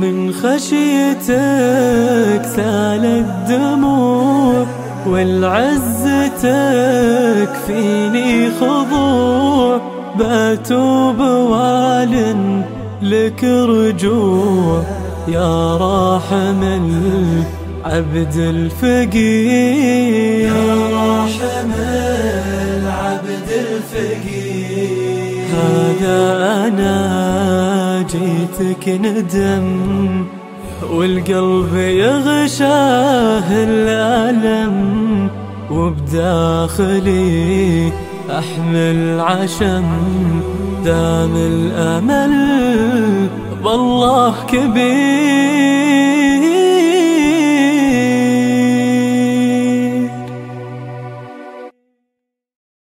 من خشيتك سال الدموع والعزتك فيني خضوع بأتوب وال لك رجوع. يا راحم العبد الفقير. يا راحم العبد الفقير. هذا جيتك ندم والقلب يغشاه الألم وبداخلي أحمل عشم دام الأمل بالله كبير.